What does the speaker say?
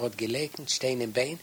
er hat gelegt, stehen im Bein,